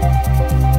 thank you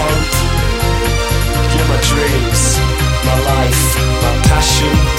hope. You're my dreams, my life, my passion.